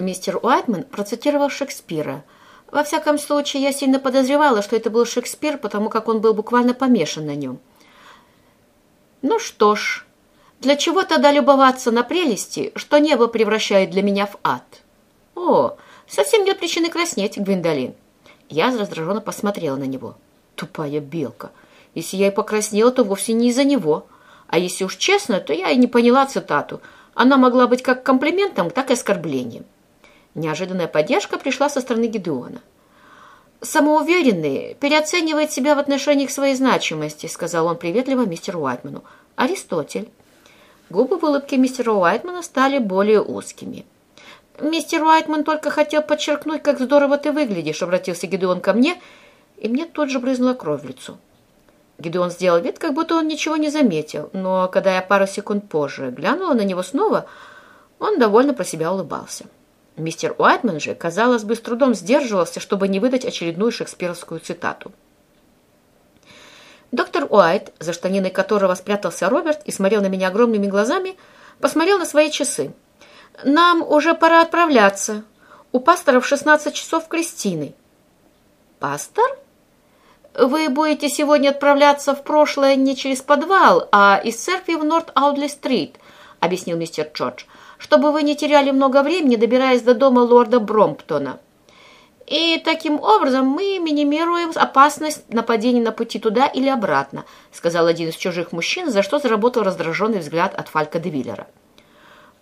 Мистер Уайтман процитировал Шекспира. Во всяком случае, я сильно подозревала, что это был Шекспир, потому как он был буквально помешан на нем. Ну что ж, для чего тогда любоваться на прелести, что небо превращает для меня в ад? О, совсем нет причины краснеть, Гвиндолин. Я раздраженно посмотрела на него. Тупая белка. Если я и покраснела, то вовсе не из-за него. А если уж честно, то я и не поняла цитату. Она могла быть как комплиментом, так и оскорблением. Неожиданная поддержка пришла со стороны Гедеона. «Самоуверенный переоценивает себя в отношении к своей значимости», сказал он приветливо мистеру Уайтману. «Аристотель». Губы в улыбке мистера Уайтмана стали более узкими. «Мистер Уайтман только хотел подчеркнуть, как здорово ты выглядишь», обратился Гедеон ко мне, и мне тут же брызнула кровь в лицо. Гедеон сделал вид, как будто он ничего не заметил, но когда я пару секунд позже глянула на него снова, он довольно про себя улыбался. Мистер Уайтман же, казалось бы, с трудом сдерживался, чтобы не выдать очередную шекспировскую цитату. Доктор Уайт, за штаниной которого спрятался Роберт и смотрел на меня огромными глазами, посмотрел на свои часы. «Нам уже пора отправляться. У пастора в 16 часов крестины». «Пастор? Вы будете сегодня отправляться в прошлое не через подвал, а из церкви в Норт-Аудли-стрит», объяснил мистер Джордж чтобы вы не теряли много времени, добираясь до дома лорда Бромптона. И таким образом мы минимируем опасность нападений на пути туда или обратно, сказал один из чужих мужчин, за что заработал раздраженный взгляд от Фалька де Виллера.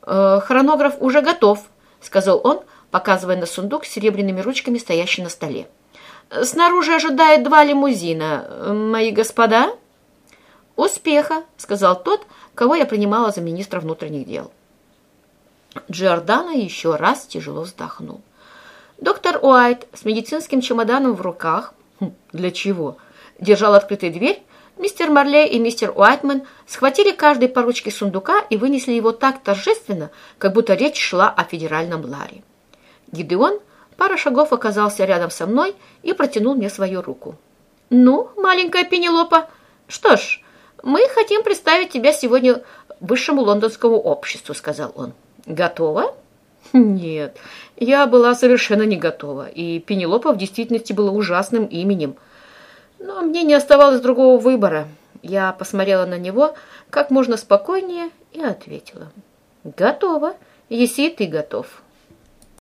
«Э, «Хронограф уже готов», — сказал он, показывая на сундук с серебряными ручками, стоящий на столе. «Снаружи ожидает два лимузина. Мои господа?» «Успеха», — сказал тот, кого я принимала за министра внутренних дел. Джордана еще раз тяжело вздохнул. Доктор Уайт с медицинским чемоданом в руках, хм, для чего, держал открытой дверь, мистер Марлей и мистер Уайтман схватили каждый по ручке сундука и вынесли его так торжественно, как будто речь шла о федеральном ларе. Гидеон пара шагов оказался рядом со мной и протянул мне свою руку. «Ну, маленькая Пенелопа, что ж, мы хотим представить тебя сегодня высшему лондонскому обществу», — сказал он. Готова? Нет, я была совершенно не готова, и Пенелопа в действительности была ужасным именем. Но мне не оставалось другого выбора. Я посмотрела на него как можно спокойнее и ответила. Готова, если ты готов.